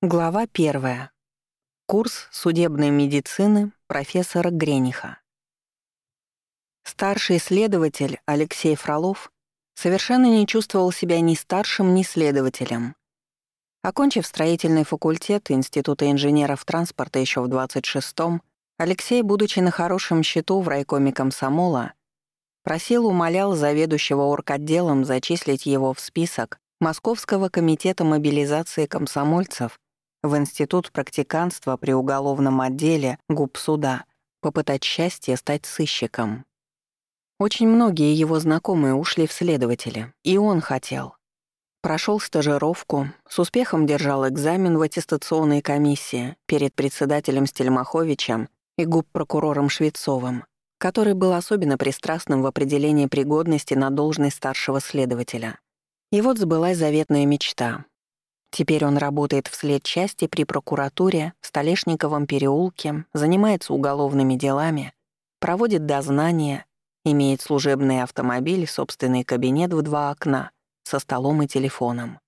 Глава первая. Курс судебной медицины профессора Грениха. Старший следователь Алексей Фролов совершенно не чувствовал себя ни старшим, ни следователем. Окончив строительный факультет Института инженеров транспорта еще в 26-м, Алексей, будучи на хорошем счету в райкоме комсомола, просил, умолял заведующего орготделом зачислить его в список Московского комитета мобилизации комсомольцев в Институт практиканства при уголовном отделе ГУПСуда, попытать счастье стать сыщиком. Очень многие его знакомые ушли в следователи, и он хотел. Прошел стажировку, с успехом держал экзамен в аттестационной комиссии перед председателем Стельмаховичем и губ-прокурором Швецовым, который был особенно пристрастным в определении пригодности на должность старшего следователя. И вот сбылась заветная мечта Теперь он работает в следчасти при прокуратуре в Столешниковом переулке, занимается уголовными делами, проводит дознания, имеет служебный автомобиль, собственный кабинет в два окна, со столом и телефоном.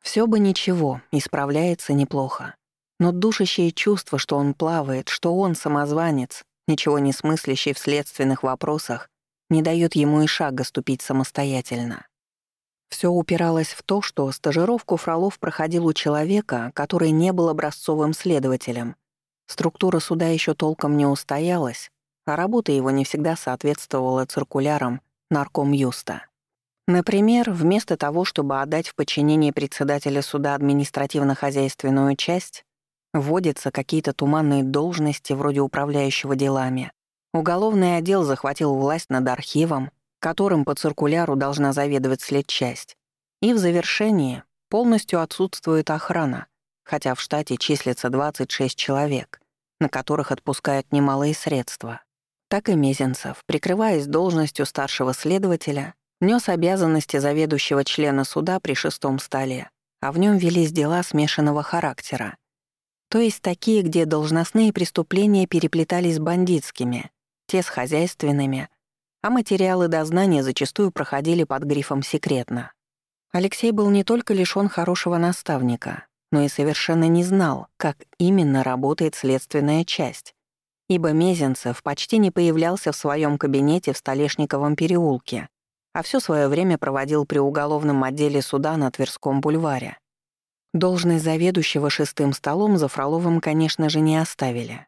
Все бы ничего, исправляется неплохо. Но душащее чувство, что он плавает, что он самозванец, ничего не смыслящий в следственных вопросах, не дает ему и шага ступить самостоятельно. Все упиралось в то, что стажировку Фролов проходил у человека, который не был образцовым следователем. Структура суда еще толком не устоялась, а работа его не всегда соответствовала циркулярам нарком Юста. Например, вместо того, чтобы отдать в подчинение председателя суда административно-хозяйственную часть, вводятся какие-то туманные должности вроде управляющего делами. Уголовный отдел захватил власть над архивом, которым по циркуляру должна заведовать следчасть. И в завершении полностью отсутствует охрана, хотя в штате числится 26 человек, на которых отпускают немалые средства. Так и Мезенцев, прикрываясь должностью старшего следователя, нес обязанности заведующего члена суда при шестом столе, а в нем велись дела смешанного характера. То есть такие, где должностные преступления переплетались с бандитскими, те с хозяйственными, а материалы дознания зачастую проходили под грифом «секретно». Алексей был не только лишён хорошего наставника, но и совершенно не знал, как именно работает следственная часть, ибо Мезенцев почти не появлялся в своем кабинете в Столешниковом переулке, а все свое время проводил при уголовном отделе суда на Тверском бульваре. Должность заведующего шестым столом за Фроловым, конечно же, не оставили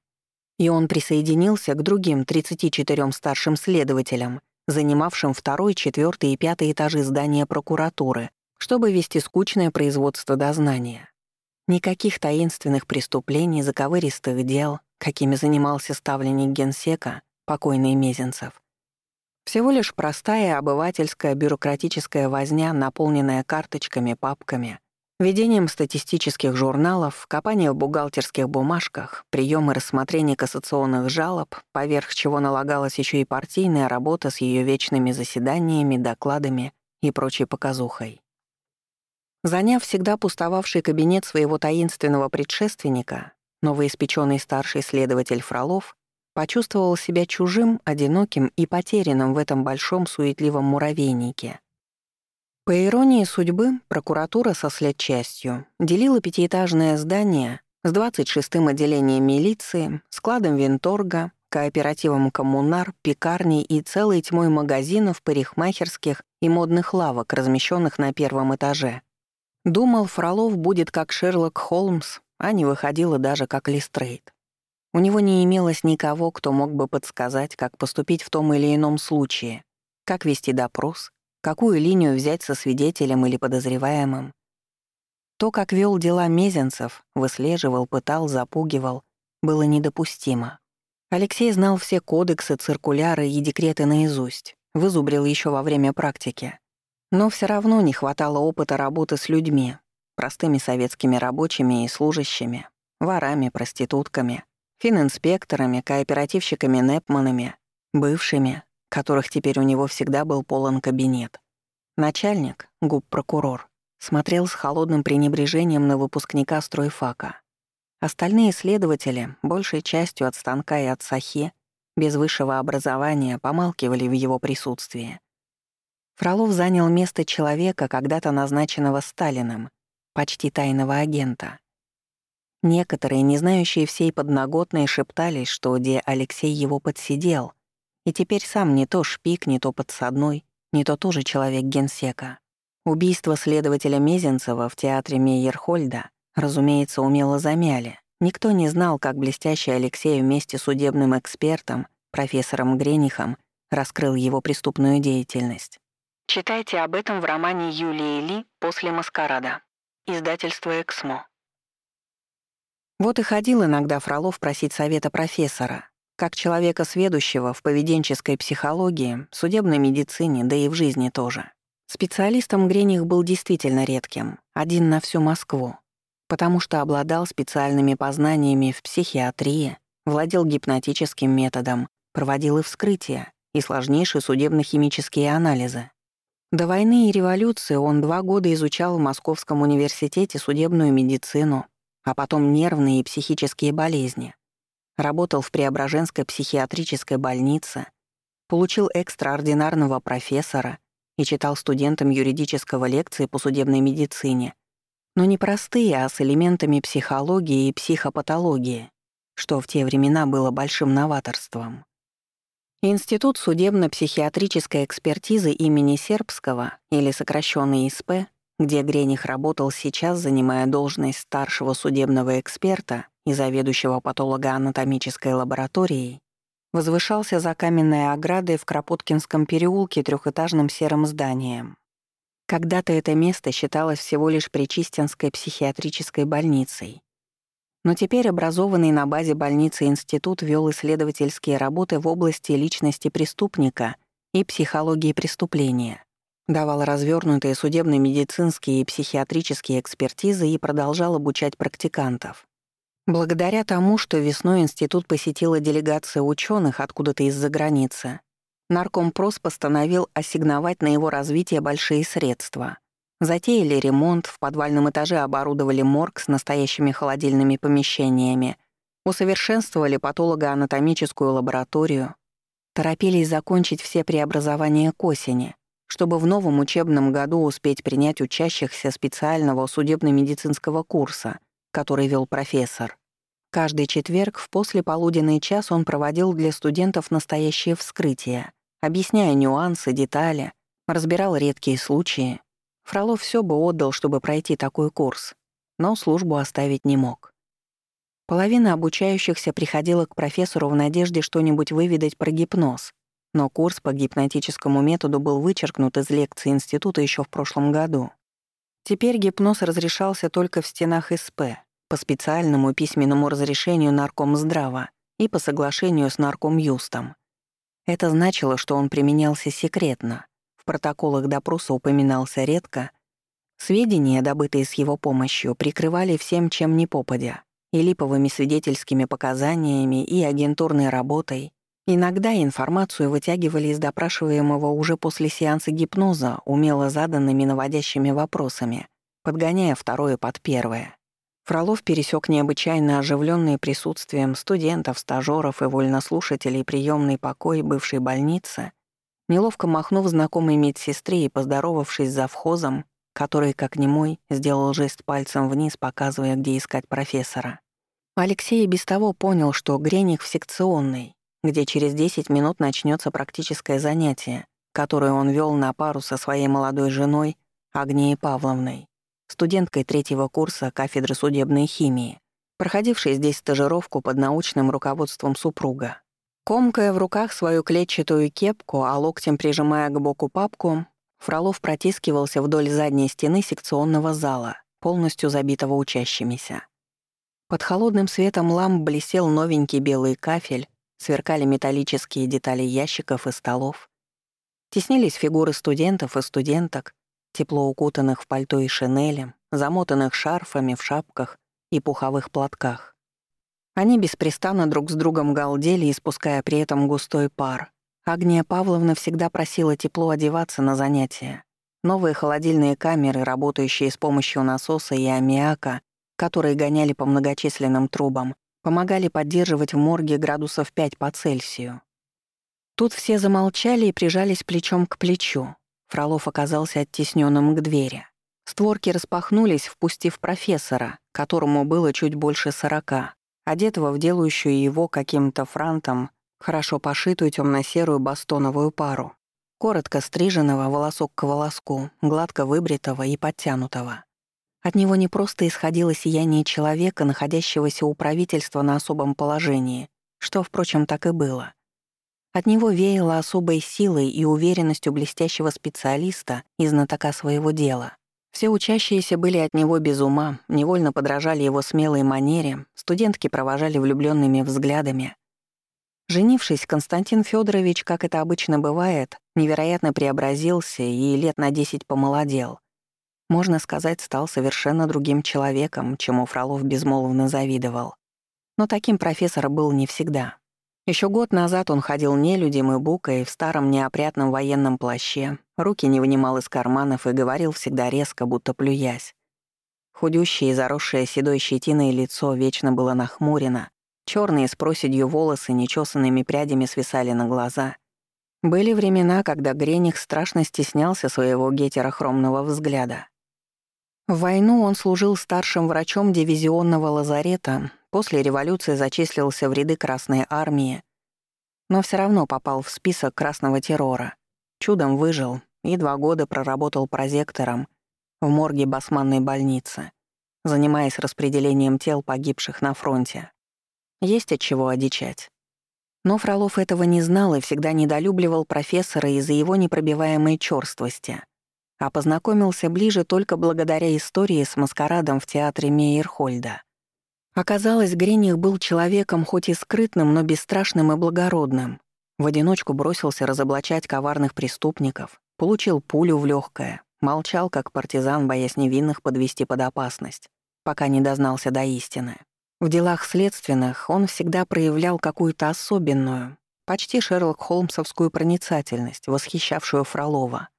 и он присоединился к другим 34 старшим следователям, занимавшим второй, четвертый и пятый этажи здания прокуратуры, чтобы вести скучное производство дознания. Никаких таинственных преступлений, заковыристых дел, какими занимался ставленник генсека, покойный Мезенцев. Всего лишь простая обывательская бюрократическая возня, наполненная карточками, папками, Ведением статистических журналов, копание в бухгалтерских бумажках, прием и рассмотрение кассационных жалоб, поверх чего налагалась еще и партийная работа с ее вечными заседаниями, докладами и прочей показухой. Заняв всегда пустовавший кабинет своего таинственного предшественника, новоиспеченный старший следователь Фролов почувствовал себя чужим, одиноким и потерянным в этом большом суетливом муравейнике — по иронии судьбы, прокуратура со следчастью делила пятиэтажное здание с 26-м отделением милиции, складом винторга, кооперативом «Коммунар», пекарней и целой тьмой магазинов, парикмахерских и модных лавок, размещенных на первом этаже. Думал, Фролов будет как Шерлок Холмс, а не выходила даже как Листрейд. У него не имелось никого, кто мог бы подсказать, как поступить в том или ином случае, как вести допрос, какую линию взять со свидетелем или подозреваемым. То, как вел дела Мезенцев, выслеживал, пытал, запугивал, было недопустимо. Алексей знал все кодексы, циркуляры и декреты наизусть, вызубрил еще во время практики. Но все равно не хватало опыта работы с людьми, простыми советскими рабочими и служащими, ворами, проститутками, фининспекторами, кооперативщиками-непманами, бывшими, которых теперь у него всегда был полон кабинет. Начальник, губ-прокурор, смотрел с холодным пренебрежением на выпускника стройфака. Остальные следователи, большей частью от станка и от сахи, без высшего образования, помалкивали в его присутствии. Фролов занял место человека, когда-то назначенного Сталиным, почти тайного агента. Некоторые, не знающие всей подноготной, шептались, что где Алексей его подсидел, и теперь сам не то шпик, не то подсадной, не то тоже человек генсека. Убийство следователя Мезенцева в театре Мейерхольда, разумеется, умело замяли. Никто не знал, как блестящий Алексей вместе с судебным экспертом, профессором Гренихом, раскрыл его преступную деятельность. Читайте об этом в романе Юлии Ли «После маскарада». Издательство «Эксмо». Вот и ходил иногда Фролов просить совета профессора, как человека сведущего в поведенческой психологии, судебной медицине, да и в жизни тоже. Специалистом Грених был действительно редким, один на всю Москву, потому что обладал специальными познаниями в психиатрии, владел гипнотическим методом, проводил и вскрытия, и сложнейшие судебно-химические анализы. До войны и революции он два года изучал в Московском университете судебную медицину, а потом нервные и психические болезни. Работал в Преображенской психиатрической больнице, получил экстраординарного профессора и читал студентам юридического лекции по судебной медицине, но не простые, а с элементами психологии и психопатологии, что в те времена было большим новаторством. Институт судебно-психиатрической экспертизы имени Сербского, или сокращенный ИСП, где Грених работал сейчас, занимая должность старшего судебного эксперта и заведующего патологоанатомической лабораторией, возвышался за каменной оградой в Кропоткинском переулке трехэтажным серым зданием. Когда-то это место считалось всего лишь Причистинской психиатрической больницей. Но теперь образованный на базе больницы институт вел исследовательские работы в области личности преступника и психологии преступления давал развернутые судебно-медицинские и психиатрические экспертизы и продолжал обучать практикантов. Благодаря тому, что весной институт посетила делегация ученых откуда-то из-за границы, Наркомпрос постановил ассигновать на его развитие большие средства. Затеяли ремонт, в подвальном этаже оборудовали морг с настоящими холодильными помещениями, усовершенствовали патологоанатомическую лабораторию, торопились закончить все преобразования к осени — чтобы в новом учебном году успеть принять учащихся специального судебно-медицинского курса, который вел профессор. Каждый четверг в послеполуденный час он проводил для студентов настоящее вскрытие, объясняя нюансы, детали, разбирал редкие случаи. Фролов все бы отдал, чтобы пройти такой курс, но службу оставить не мог. Половина обучающихся приходила к профессору в надежде что-нибудь выведать про гипноз, но курс по гипнотическому методу был вычеркнут из лекции института еще в прошлом году. Теперь гипноз разрешался только в стенах СП, по специальному письменному разрешению Наркомздрава и по соглашению с Наркомюстом. Это значило, что он применялся секретно, в протоколах допроса упоминался редко, сведения, добытые с его помощью, прикрывали всем, чем не попадя, и липовыми свидетельскими показаниями, и агентурной работой, Иногда информацию вытягивали из допрашиваемого уже после сеанса гипноза умело заданными наводящими вопросами, подгоняя второе под первое. Фролов пересек необычайно оживленный присутствием студентов, стажеров и вольнослушателей приемный покой бывшей больницы, неловко махнув знакомой медсестре и поздоровавшись за вхозом, который, как немой, сделал жест пальцем вниз, показывая, где искать профессора. Алексей без того понял, что Грених в секционной, где через 10 минут начнется практическое занятие, которое он вел на пару со своей молодой женой Агнией Павловной, студенткой третьего курса кафедры судебной химии, проходившей здесь стажировку под научным руководством супруга. Комкая в руках свою клетчатую кепку, а локтем прижимая к боку папку, Фролов протискивался вдоль задней стены секционного зала, полностью забитого учащимися. Под холодным светом ламп блестел новенький белый кафель, Сверкали металлические детали ящиков и столов. Теснились фигуры студентов и студенток, тепло укутанных в пальто и шинели, замотанных шарфами в шапках и пуховых платках. Они беспрестанно друг с другом галдели, испуская при этом густой пар. Агния Павловна всегда просила тепло одеваться на занятия. Новые холодильные камеры, работающие с помощью насоса и аммиака, которые гоняли по многочисленным трубам, помогали поддерживать в морге градусов 5 по Цельсию. Тут все замолчали и прижались плечом к плечу. Фролов оказался оттесненным к двери. Створки распахнулись, впустив профессора, которому было чуть больше сорока, одетого в делающую его каким-то франтом хорошо пошитую темно-серую бастоновую пару, коротко стриженного волосок к волоску, гладко выбритого и подтянутого. От него не просто исходило сияние человека, находящегося у правительства на особом положении, что, впрочем, так и было. От него веяло особой силой и уверенностью блестящего специалиста и знатока своего дела. Все учащиеся были от него без ума, невольно подражали его смелой манере, студентки провожали влюбленными взглядами. Женившись, Константин Федорович, как это обычно бывает, невероятно преобразился и лет на десять помолодел — можно сказать, стал совершенно другим человеком, чему Фролов безмолвно завидовал. Но таким профессор был не всегда. Еще год назад он ходил нелюдим и букой в старом неопрятном военном плаще, руки не вынимал из карманов и говорил всегда резко, будто плюясь. Худющее и заросшее седой щетиной лицо вечно было нахмурено, черные с проседью волосы нечесанными прядями свисали на глаза. Были времена, когда Грених страшно стеснялся своего гетерохромного взгляда. В войну он служил старшим врачом дивизионного лазарета, после революции зачислился в ряды Красной армии, но все равно попал в список красного террора. Чудом выжил и два года проработал прозектором в морге Басманной больницы, занимаясь распределением тел погибших на фронте. Есть от чего одичать. Но Фролов этого не знал и всегда недолюбливал профессора из-за его непробиваемой чёрствости — а познакомился ближе только благодаря истории с маскарадом в театре Мейерхольда. Оказалось, Грених был человеком хоть и скрытным, но бесстрашным и благородным. В одиночку бросился разоблачать коварных преступников, получил пулю в легкое, молчал как партизан, боясь невинных подвести под опасность, пока не дознался до истины. В делах следственных он всегда проявлял какую-то особенную, почти Шерлок Холмсовскую проницательность, восхищавшую Фролова —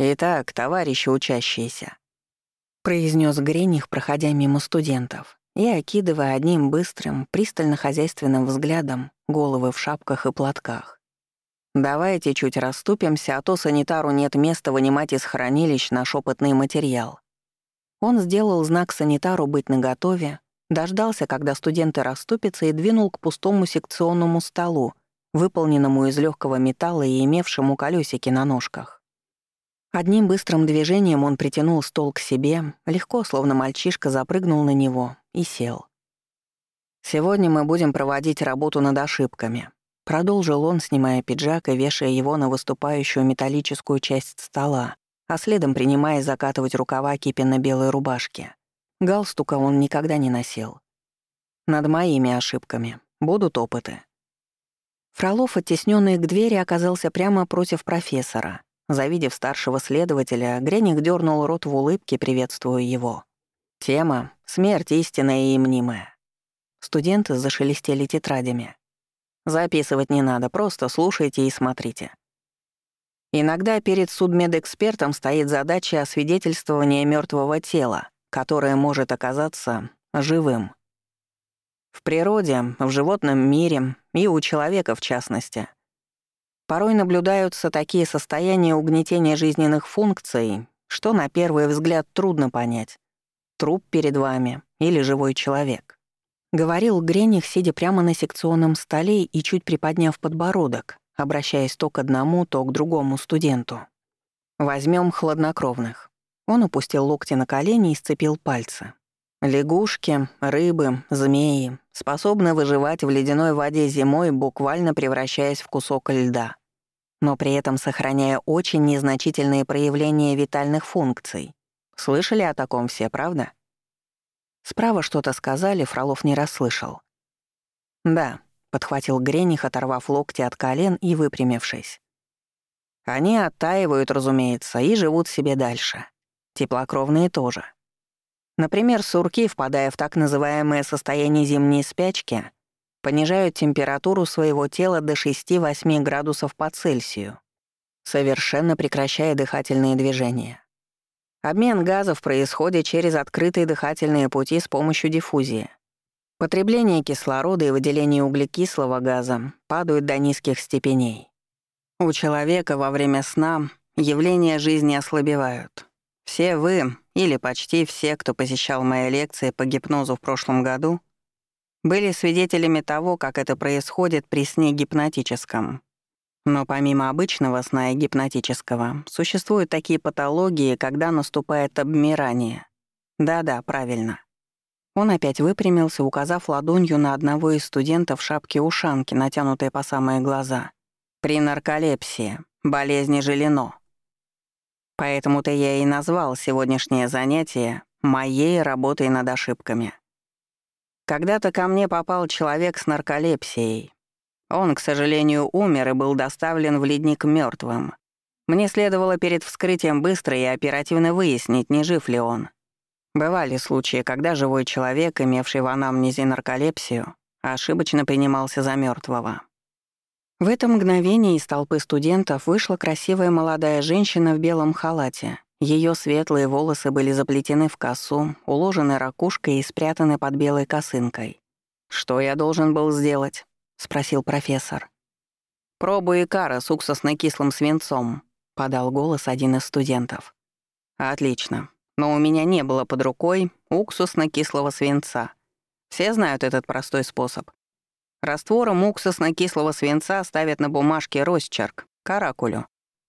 «Итак, товарищи учащиеся», — произнес Грених, проходя мимо студентов и окидывая одним быстрым, пристально-хозяйственным взглядом головы в шапках и платках. «Давайте чуть расступимся, а то санитару нет места вынимать из хранилищ наш опытный материал». Он сделал знак санитару быть наготове, дождался, когда студенты расступятся, и двинул к пустому секционному столу, выполненному из легкого металла и имевшему колесики на ножках. Одним быстрым движением он притянул стол к себе, легко, словно мальчишка, запрыгнул на него и сел. «Сегодня мы будем проводить работу над ошибками», — продолжил он, снимая пиджак и вешая его на выступающую металлическую часть стола, а следом принимая закатывать рукава кипенно-белой рубашки. Галстука он никогда не носил. «Над моими ошибками. Будут опыты». Фролов, оттеснённый к двери, оказался прямо против профессора — Завидев старшего следователя, Грених дернул рот в улыбке, приветствуя его. Тема — смерть истинная и мнимая. Студенты зашелестели тетрадями. Записывать не надо, просто слушайте и смотрите. Иногда перед судмедэкспертом стоит задача освидетельствования мертвого тела, которое может оказаться живым. В природе, в животном мире и у человека в частности — Порой наблюдаются такие состояния угнетения жизненных функций, что на первый взгляд трудно понять. Труп перед вами или живой человек. Говорил Грених, сидя прямо на секционном столе и чуть приподняв подбородок, обращаясь то к одному, то к другому студенту. Возьмем хладнокровных. Он опустил локти на колени и сцепил пальцы. Лягушки, рыбы, змеи способны выживать в ледяной воде зимой, буквально превращаясь в кусок льда но при этом сохраняя очень незначительные проявления витальных функций. Слышали о таком все, правда? Справа что-то сказали, Фролов не расслышал. «Да», — подхватил Грених, оторвав локти от колен и выпрямившись. «Они оттаивают, разумеется, и живут себе дальше. Теплокровные тоже. Например, сурки, впадая в так называемое состояние зимней спячки, понижают температуру своего тела до 6-8 градусов по Цельсию, совершенно прекращая дыхательные движения. Обмен газов происходит через открытые дыхательные пути с помощью диффузии. Потребление кислорода и выделение углекислого газа падают до низких степеней. У человека во время сна явления жизни ослабевают. Все вы, или почти все, кто посещал мои лекции по гипнозу в прошлом году, были свидетелями того, как это происходит при сне гипнотическом. Но помимо обычного сна и гипнотического, существуют такие патологии, когда наступает обмирание. Да-да, правильно. Он опять выпрямился, указав ладонью на одного из студентов шапки-ушанки, натянутой по самые глаза. При нарколепсии, болезни Желено. Поэтому-то я и назвал сегодняшнее занятие моей работой над ошибками. Когда-то ко мне попал человек с нарколепсией. Он, к сожалению, умер и был доставлен в ледник мертвым. Мне следовало перед вскрытием быстро и оперативно выяснить, не жив ли он. Бывали случаи, когда живой человек, имевший в анамнезе нарколепсию, ошибочно принимался за мертвого. В это мгновение из толпы студентов вышла красивая молодая женщина в белом халате. Ее светлые волосы были заплетены в косу, уложены ракушкой и спрятаны под белой косынкой. «Что я должен был сделать?» — спросил профессор. «Пробу икара с уксусно-кислым свинцом», — подал голос один из студентов. «Отлично но у меня не было под рукой уксусно-кислого свинца. Все знают этот простой способ. Раствором уксусно-кислого свинца ставят на бумажке росчерк, каракулю.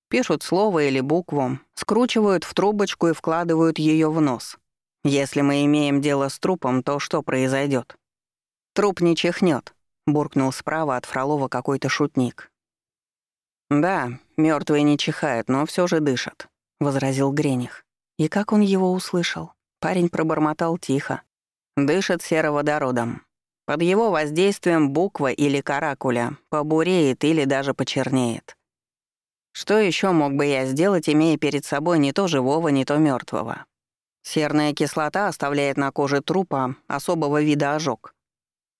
Пишут слово или букву, скручивают в трубочку и вкладывают ее в нос. Если мы имеем дело с трупом, то что произойдет? Труп не чихнет, буркнул справа от Фролова какой-то шутник. Да, мертвые не чихают, но все же дышат, возразил Грених. И как он его услышал? Парень пробормотал тихо. Дышит сероводородом. Под его воздействием буква или каракуля побуреет или даже почернеет. Что еще мог бы я сделать, имея перед собой не то живого, не то мертвого? Серная кислота оставляет на коже трупа особого вида ожог.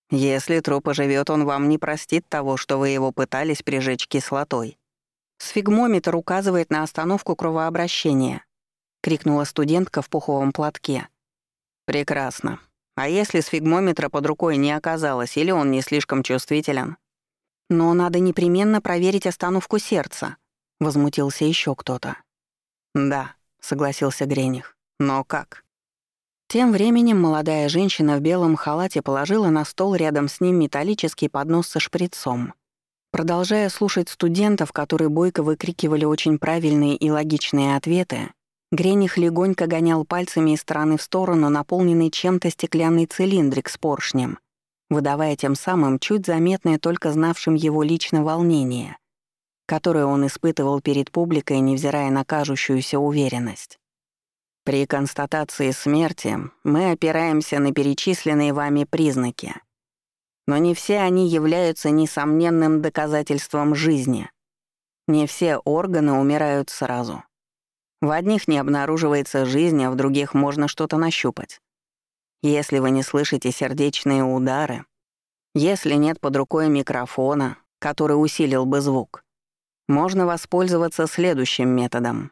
Если труп оживет, он вам не простит того, что вы его пытались прижечь кислотой. Сфигмометр указывает на остановку кровообращения, — крикнула студентка в пуховом платке. «Прекрасно. А если сфигмометра под рукой не оказалось, или он не слишком чувствителен?» «Но надо непременно проверить остановку сердца», — возмутился еще кто-то. «Да», — согласился Грених. «Но как?» Тем временем молодая женщина в белом халате положила на стол рядом с ним металлический поднос со шприцом. Продолжая слушать студентов, которые бойко выкрикивали очень правильные и логичные ответы, Грених легонько гонял пальцами из стороны в сторону наполненный чем-то стеклянный цилиндрик с поршнем, выдавая тем самым чуть заметное только знавшим его лично волнение, которое он испытывал перед публикой, невзирая на кажущуюся уверенность. При констатации смерти мы опираемся на перечисленные вами признаки. Но не все они являются несомненным доказательством жизни. Не все органы умирают сразу. В одних не обнаруживается жизнь, а в других можно что-то нащупать. Если вы не слышите сердечные удары, если нет под рукой микрофона, который усилил бы звук, можно воспользоваться следующим методом.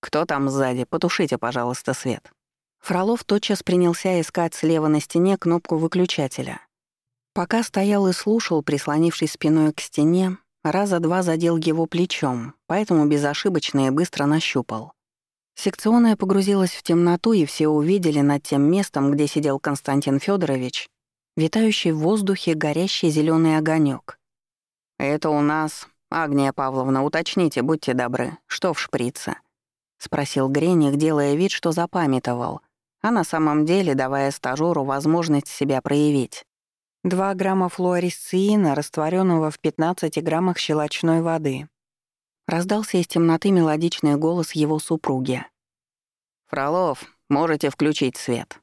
Кто там сзади? Потушите, пожалуйста, свет. Фролов тотчас принялся искать слева на стене кнопку выключателя. Пока стоял и слушал, прислонившись спиной к стене, раза два задел его плечом, поэтому безошибочно и быстро нащупал. Секционная погрузилась в темноту, и все увидели над тем местом, где сидел Константин Федорович, витающий в воздухе горящий зеленый огонек. «Это у нас, Агния Павловна, уточните, будьте добры, что в шприце?» — спросил Грених, делая вид, что запамятовал, а на самом деле давая стажёру возможность себя проявить. Два грамма флуоресциина, растворенного в 15 граммах щелочной воды, Раздался из темноты мелодичный голос его супруги. «Фролов, можете включить свет».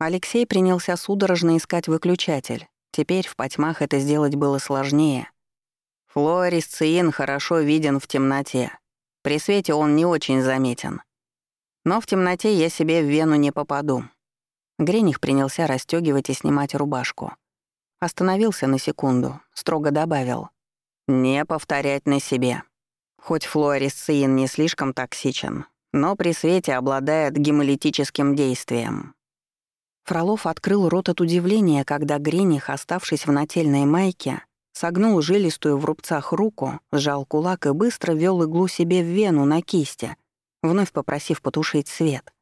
Алексей принялся судорожно искать выключатель. Теперь в потьмах это сделать было сложнее. Флуоресциин хорошо виден в темноте. При свете он не очень заметен. Но в темноте я себе в вену не попаду. Грених принялся расстёгивать и снимать рубашку. Остановился на секунду, строго добавил. «Не повторять на себе». Хоть флуоресцин не слишком токсичен, но при свете обладает гемолитическим действием. Фролов открыл рот от удивления, когда Грених, оставшись в нательной майке, согнул жилистую в рубцах руку, сжал кулак и быстро ввел иглу себе в вену на кисти, вновь попросив потушить свет —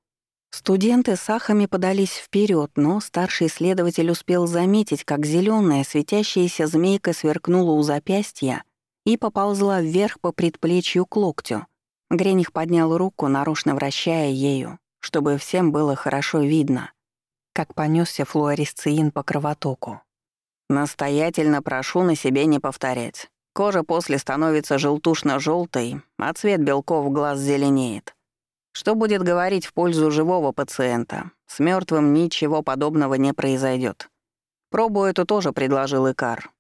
Студенты с ахами подались вперед, но старший следователь успел заметить, как зеленая светящаяся змейка сверкнула у запястья и поползла вверх по предплечью к локтю. Грених поднял руку, нарочно вращая ею, чтобы всем было хорошо видно, как понесся флуоресцин по кровотоку. «Настоятельно прошу на себе не повторять. Кожа после становится желтушно желтой а цвет белков глаз зеленеет. Что будет говорить в пользу живого пациента? С мертвым ничего подобного не произойдет. Пробу эту тоже предложил Икар.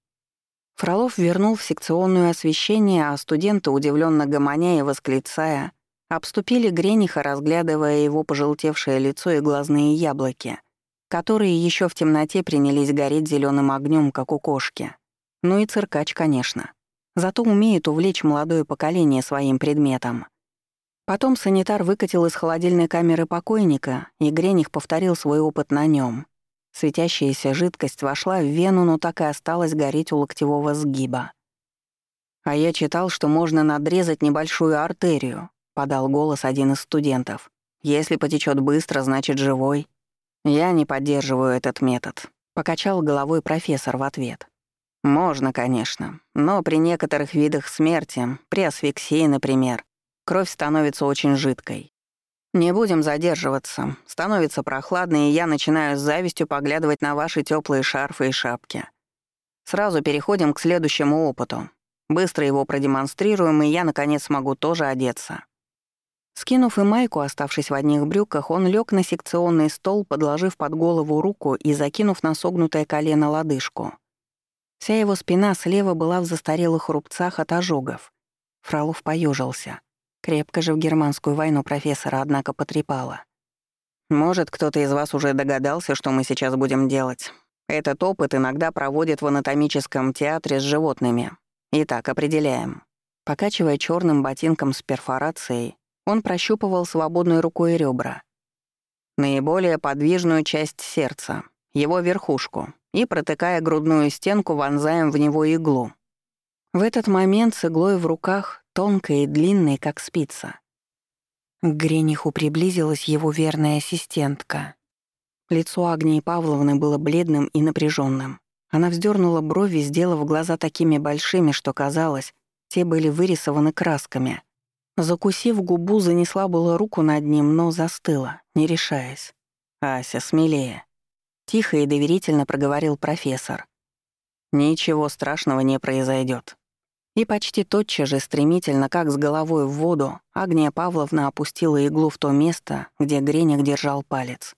Фролов вернул в секционное освещение, а студенты, удивленно гомоня и восклицая, обступили Грениха, разглядывая его пожелтевшее лицо и глазные яблоки, которые еще в темноте принялись гореть зеленым огнем, как у кошки. Ну и циркач, конечно. Зато умеет увлечь молодое поколение своим предметом. Потом санитар выкатил из холодильной камеры покойника, и Грених повторил свой опыт на нем. Светящаяся жидкость вошла в вену, но так и осталась гореть у локтевого сгиба. «А я читал, что можно надрезать небольшую артерию», — подал голос один из студентов. «Если потечет быстро, значит живой». «Я не поддерживаю этот метод», — покачал головой профессор в ответ. «Можно, конечно, но при некоторых видах смерти, при асфиксии, например, Кровь становится очень жидкой. Не будем задерживаться. Становится прохладно, и я начинаю с завистью поглядывать на ваши теплые шарфы и шапки. Сразу переходим к следующему опыту. Быстро его продемонстрируем, и я, наконец, смогу тоже одеться. Скинув и майку, оставшись в одних брюках, он лег на секционный стол, подложив под голову руку и закинув на согнутое колено лодыжку. Вся его спина слева была в застарелых рубцах от ожогов. Фролов поежился. Крепко же в германскую войну профессора, однако, потрепало. Может, кто-то из вас уже догадался, что мы сейчас будем делать. Этот опыт иногда проводят в анатомическом театре с животными. Итак, определяем. Покачивая черным ботинком с перфорацией, он прощупывал свободной рукой ребра. Наиболее подвижную часть сердца, его верхушку, и, протыкая грудную стенку, вонзаем в него иглу. В этот момент с иглой в руках тонкой и длинной, как спица. К Грениху приблизилась его верная ассистентка. Лицо Агнии Павловны было бледным и напряженным. Она вздернула брови, сделав глаза такими большими, что казалось, те были вырисованы красками. Закусив губу, занесла было руку над ним, но застыла, не решаясь. «Ася, смелее!» Тихо и доверительно проговорил профессор. «Ничего страшного не произойдет. И почти тотчас же, стремительно, как с головой в воду, Агния Павловна опустила иглу в то место, где Греник держал палец.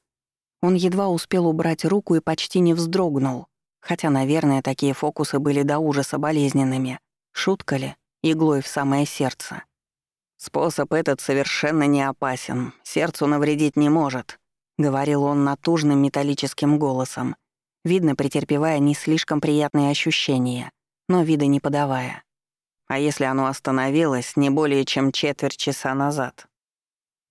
Он едва успел убрать руку и почти не вздрогнул, хотя, наверное, такие фокусы были до ужаса болезненными. Шутка ли? Иглой в самое сердце. «Способ этот совершенно не опасен, сердцу навредить не может», — говорил он натужным металлическим голосом, видно, претерпевая не слишком приятные ощущения, но вида не подавая. А если оно остановилось не более чем четверть часа назад,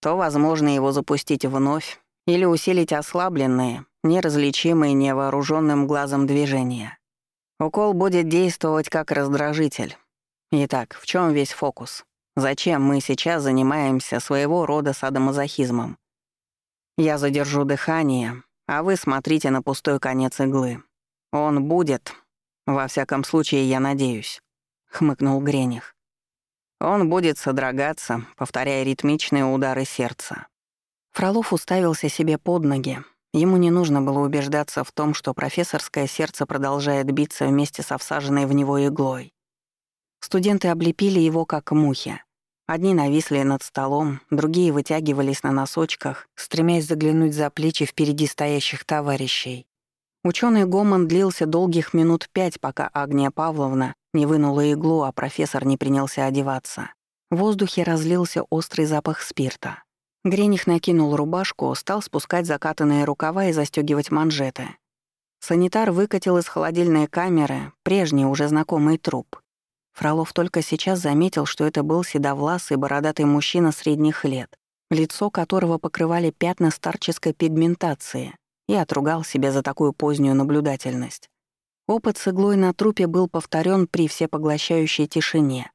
то возможно его запустить вновь или усилить ослабленные, неразличимые невооруженным глазом движения. Укол будет действовать как раздражитель. Итак, в чем весь фокус? Зачем мы сейчас занимаемся своего рода садомазохизмом? Я задержу дыхание, а вы смотрите на пустой конец иглы. Он будет, во всяком случае, я надеюсь, — хмыкнул Грених. «Он будет содрогаться, повторяя ритмичные удары сердца». Фролов уставился себе под ноги. Ему не нужно было убеждаться в том, что профессорское сердце продолжает биться вместе со всаженной в него иглой. Студенты облепили его как мухи. Одни нависли над столом, другие вытягивались на носочках, стремясь заглянуть за плечи впереди стоящих товарищей. Ученый гомон длился долгих минут пять, пока Агния Павловна не вынула иглу, а профессор не принялся одеваться. В воздухе разлился острый запах спирта. Грених накинул рубашку, стал спускать закатанные рукава и застегивать манжеты. Санитар выкатил из холодильной камеры прежний уже знакомый труп. Фролов только сейчас заметил, что это был седовласый бородатый мужчина средних лет, лицо которого покрывали пятна старческой пигментации, и отругал себя за такую позднюю наблюдательность. Опыт с иглой на трупе был повторен при всепоглощающей тишине.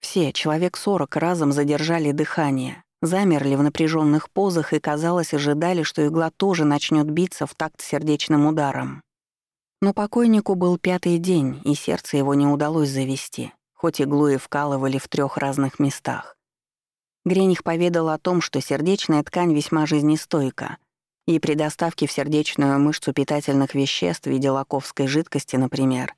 Все, человек сорок, разом задержали дыхание, замерли в напряженных позах и, казалось, ожидали, что игла тоже начнет биться в такт сердечным ударом. Но покойнику был пятый день, и сердце его не удалось завести, хоть иглу и вкалывали в трех разных местах. Грених поведал о том, что сердечная ткань весьма жизнестойка, и при доставке в сердечную мышцу питательных веществ в виде жидкости, например,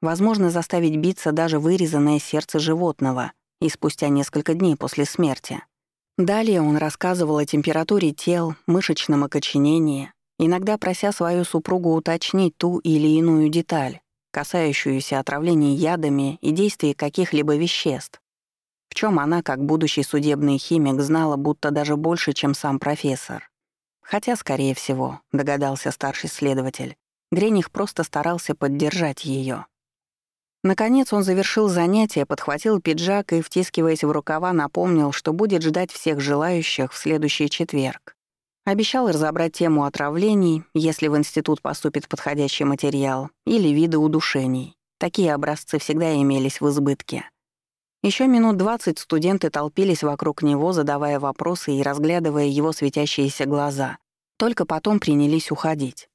возможно заставить биться даже вырезанное сердце животного и спустя несколько дней после смерти. Далее он рассказывал о температуре тел, мышечном окоченении, иногда прося свою супругу уточнить ту или иную деталь, касающуюся отравления ядами и действия каких-либо веществ, в чем она, как будущий судебный химик, знала будто даже больше, чем сам профессор. Хотя, скорее всего, догадался старший следователь, Грених просто старался поддержать ее. Наконец он завершил занятие, подхватил пиджак и, втискиваясь в рукава, напомнил, что будет ждать всех желающих в следующий четверг. Обещал разобрать тему отравлений, если в институт поступит подходящий материал, или виды удушений. Такие образцы всегда имелись в избытке. Еще минут двадцать студенты толпились вокруг него, задавая вопросы и разглядывая его светящиеся глаза. Только потом принялись уходить.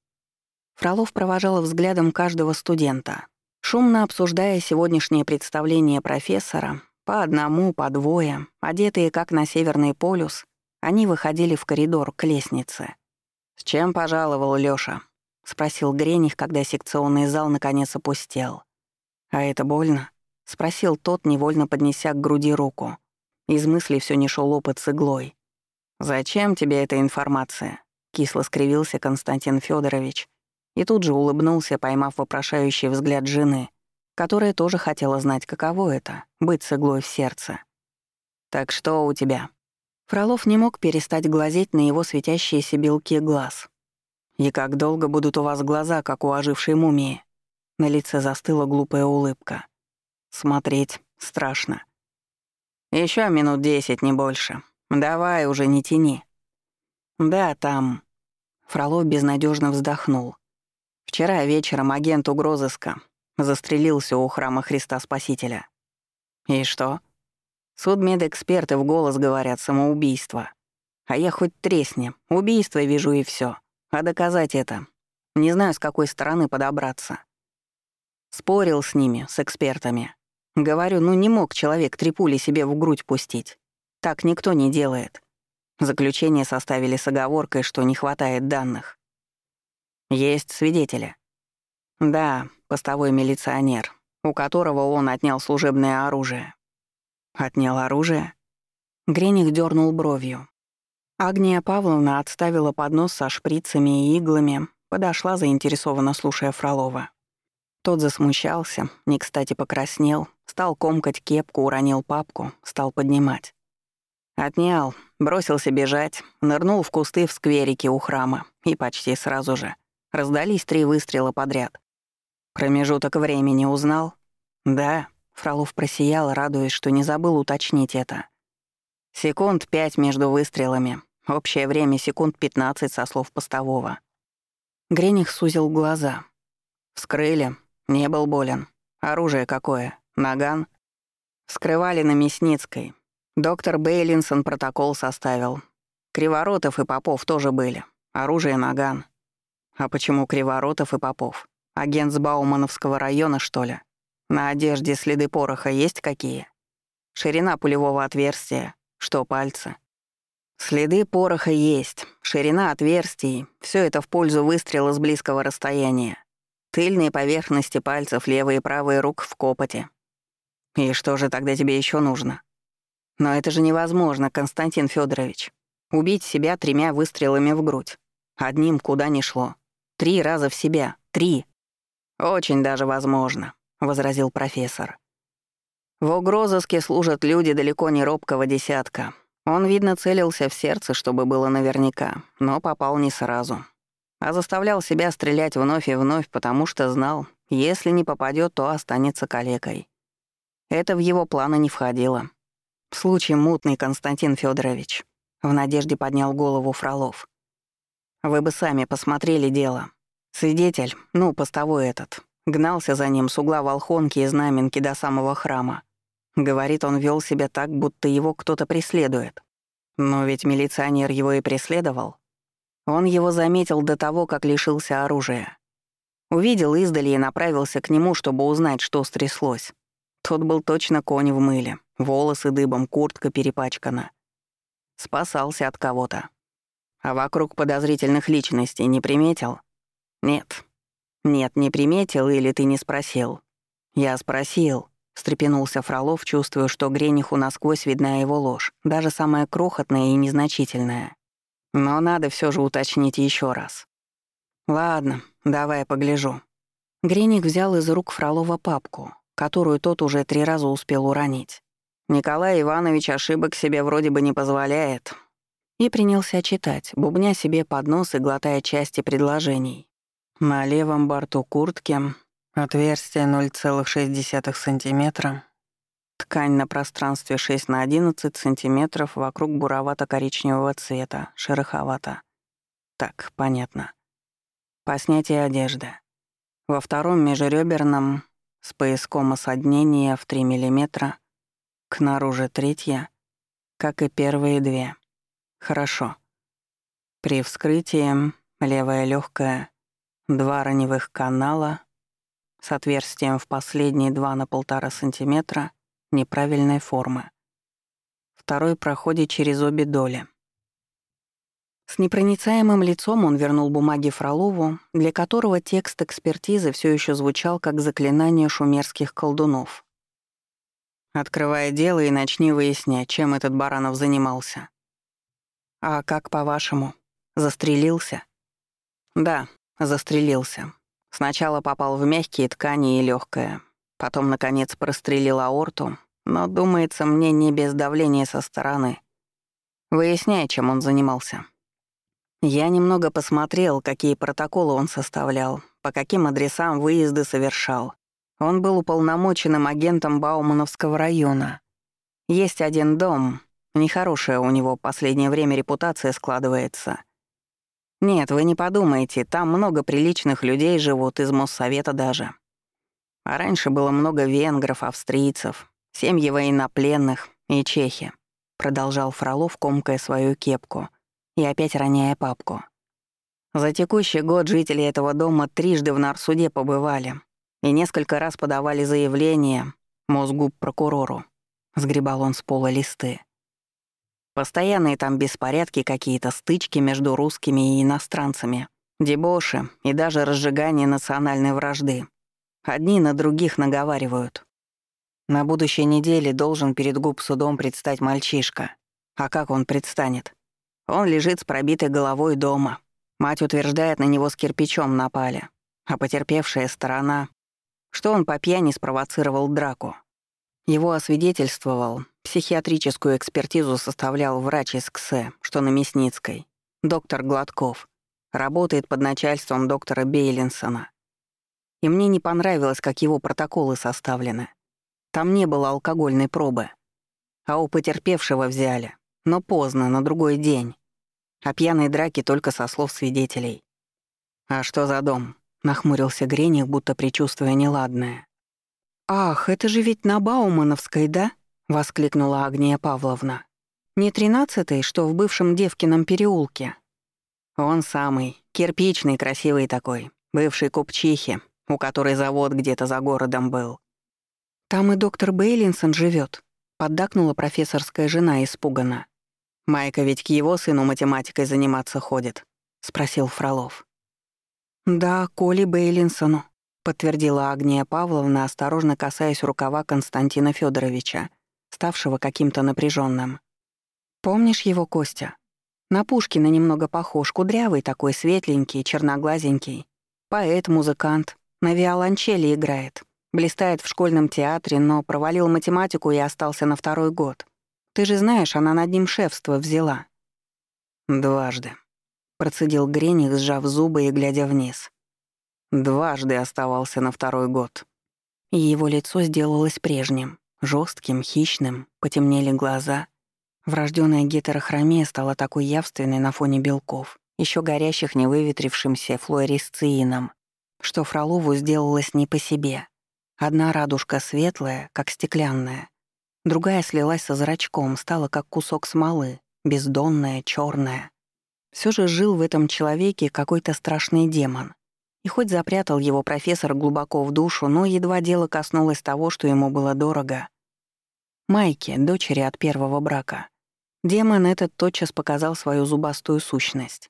Фролов провожал взглядом каждого студента, Шумно обсуждая сегодняшнее представление профессора, по одному, по двое, одетые как на Северный полюс, они выходили в коридор к лестнице. «С чем пожаловал Лёша?» — спросил Грених, когда секционный зал наконец опустел. «А это больно?» — спросил тот, невольно поднеся к груди руку. Из мысли все не шел опыт с иглой. «Зачем тебе эта информация?» — кисло скривился Константин Федорович, и тут же улыбнулся, поймав вопрошающий взгляд жены, которая тоже хотела знать, каково это — быть с иглой в сердце. «Так что у тебя?» Фролов не мог перестать глазеть на его светящиеся белки глаз. «И как долго будут у вас глаза, как у ожившей мумии?» На лице застыла глупая улыбка. «Смотреть страшно». Еще минут десять, не больше. Давай уже не тяни». «Да, там...» Фролов безнадежно вздохнул. Вчера вечером агент угрозыска застрелился у храма Христа Спасителя. И что? Судмедэксперты в голос говорят самоубийство. А я хоть тресни, убийство вижу и все. А доказать это? Не знаю, с какой стороны подобраться. Спорил с ними, с экспертами. Говорю, ну не мог человек три пули себе в грудь пустить. Так никто не делает. Заключение составили с оговоркой, что не хватает данных. Есть свидетели. Да, постовой милиционер, у которого он отнял служебное оружие. Отнял оружие? Грених дернул бровью. Агния Павловна отставила поднос со шприцами и иглами, подошла заинтересованно, слушая Фролова. Тот засмущался, не кстати покраснел, стал комкать кепку, уронил папку, стал поднимать. Отнял, бросился бежать, нырнул в кусты в скверике у храма и почти сразу же Раздались три выстрела подряд. Промежуток времени узнал? Да, Фролов просиял, радуясь, что не забыл уточнить это. Секунд пять между выстрелами. Общее время секунд пятнадцать со слов постового. Грених сузил глаза. Вскрыли. Не был болен. Оружие какое? Наган? Скрывали на Мясницкой. Доктор Бейлинсон протокол составил. Криворотов и Попов тоже были. Оружие наган. А почему Криворотов и Попов? Агент с Баумановского района, что ли? На одежде следы пороха есть какие? Ширина пулевого отверстия? Что пальцы? Следы пороха есть, ширина отверстий, все это в пользу выстрела с близкого расстояния. Тыльные поверхности пальцев, левые и правые рук в копоте. И что же тогда тебе еще нужно? Но это же невозможно, Константин Федорович. Убить себя тремя выстрелами в грудь. Одним куда ни шло. Три раза в себя. Три. Очень даже возможно, возразил профессор. В угрозыске служат люди далеко не робкого десятка. Он, видно, целился в сердце, чтобы было наверняка, но попал не сразу. А заставлял себя стрелять вновь и вновь, потому что знал, если не попадет, то останется калекой. Это в его планы не входило. Случай мутный, Константин Федорович. В надежде поднял голову Фролов. Вы бы сами посмотрели дело. Свидетель, ну, постовой этот, гнался за ним с угла Волхонки и Знаменки до самого храма. Говорит, он вел себя так, будто его кто-то преследует. Но ведь милиционер его и преследовал. Он его заметил до того, как лишился оружия. Увидел издали и направился к нему, чтобы узнать, что стряслось. Тот был точно конь в мыле, волосы дыбом, куртка перепачкана. Спасался от кого-то. А вокруг подозрительных личностей не приметил? Нет. Нет, не приметил или ты не спросил? Я спросил. Встрепенулся Фролов, чувствуя, что Грениху насквозь видна его ложь, даже самая крохотная и незначительная. Но надо все же уточнить еще раз. «Ладно, давай погляжу». Греник взял из рук Фролова папку, которую тот уже три раза успел уронить. Николай Иванович ошибок себе вроде бы не позволяет. И принялся читать, бубня себе под нос и глотая части предложений. На левом борту куртки Отверстие 0,6 см. Ткань на пространстве 6 на 11 см вокруг буровато-коричневого цвета, шероховато. Так, понятно. По снятии одежды. Во втором межреберном с пояском осаднения в 3 мм, к наружу третья, как и первые две. Хорошо. При вскрытии левая легкая, два раневых канала, с отверстием в последние два на полтора сантиметра неправильной формы. Второй проходит через обе доли. С непроницаемым лицом он вернул бумаги Фролову, для которого текст экспертизы все еще звучал как заклинание шумерских колдунов. «Открывай дело и начни выяснять, чем этот Баранов занимался». «А как, по-вашему, застрелился?» «Да, застрелился. Сначала попал в мягкие ткани и легкое, потом, наконец, прострелил аорту, но, думается, мне не без давления со стороны. Выясняя, чем он занимался. Я немного посмотрел, какие протоколы он составлял, по каким адресам выезды совершал. Он был уполномоченным агентом Баумановского района. Есть один дом, нехорошая у него последнее время репутация складывается — нет, вы не подумайте, там много приличных людей живут, из Моссовета даже. А раньше было много венгров, австрийцев, семьи военнопленных и чехи. Продолжал Фролов, комкая свою кепку и опять роняя папку. За текущий год жители этого дома трижды в нарсуде побывали и несколько раз подавали заявление Мосгуб прокурору. Сгребал он с пола листы. Постоянные там беспорядки какие-то, стычки между русскими и иностранцами, дебоши и даже разжигание национальной вражды. Одни на других наговаривают. На будущей неделе должен перед губ судом предстать мальчишка. А как он предстанет? Он лежит с пробитой головой дома. Мать утверждает, на него с кирпичом напали. А потерпевшая сторона, что он по пьяни спровоцировал драку. Его освидетельствовал Психиатрическую экспертизу составлял врач из КСЭ, что на Мясницкой, доктор Гладков. Работает под начальством доктора Бейлинсона. И мне не понравилось, как его протоколы составлены. Там не было алкогольной пробы. А у потерпевшего взяли. Но поздно, на другой день. А пьяной драки только со слов свидетелей. «А что за дом?» — нахмурился Грених, будто предчувствуя неладное. «Ах, это же ведь на Баумановской, да?» — воскликнула Агния Павловна. «Не тринадцатый, что в бывшем Девкином переулке?» «Он самый, кирпичный, красивый такой, бывший купчихи, у которой завод где-то за городом был». «Там и доктор Бейлинсон живет, поддакнула профессорская жена испуганно. «Майка ведь к его сыну математикой заниматься ходит», — спросил Фролов. «Да, Коли Бейлинсону», — подтвердила Агния Павловна, осторожно касаясь рукава Константина Федоровича, ставшего каким-то напряженным. «Помнишь его, Костя? На Пушкина немного похож, кудрявый такой, светленький, черноглазенький. Поэт, музыкант, на виолончели играет. Блистает в школьном театре, но провалил математику и остался на второй год. Ты же знаешь, она над ним шефство взяла». «Дважды», — процедил Грених, сжав зубы и глядя вниз. «Дважды оставался на второй год». И его лицо сделалось прежним. Жестким, хищным, потемнели глаза. Врожденная гетерохромия стала такой явственной на фоне белков, еще горящих невыветрившимся флуоресциином, что Фролову сделалось не по себе. Одна радужка светлая, как стеклянная, другая слилась со зрачком, стала как кусок смолы, бездонная, черная. Все же жил в этом человеке какой-то страшный демон. И хоть запрятал его профессор глубоко в душу, но едва дело коснулось того, что ему было дорого. Майке, дочери от первого брака. Демон этот тотчас показал свою зубастую сущность.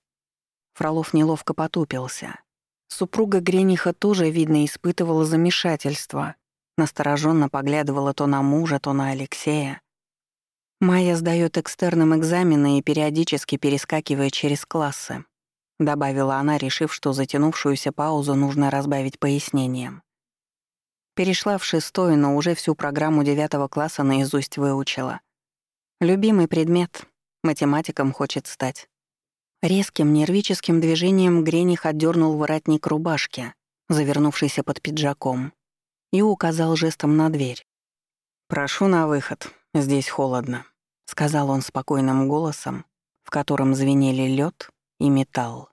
Фролов неловко потупился. Супруга Грениха тоже, видно, испытывала замешательство. Настороженно поглядывала то на мужа, то на Алексея. Майя сдаёт экстерном экзамены и периодически перескакивает через классы, добавила она, решив, что затянувшуюся паузу нужно разбавить пояснением. Перешла в шестой, но уже всю программу девятого класса наизусть выучила. Любимый предмет. Математиком хочет стать. Резким нервическим движением Грених отдернул воротник рубашки, завернувшийся под пиджаком, и указал жестом на дверь. «Прошу на выход, здесь холодно», — сказал он спокойным голосом, в котором звенели лед и металл.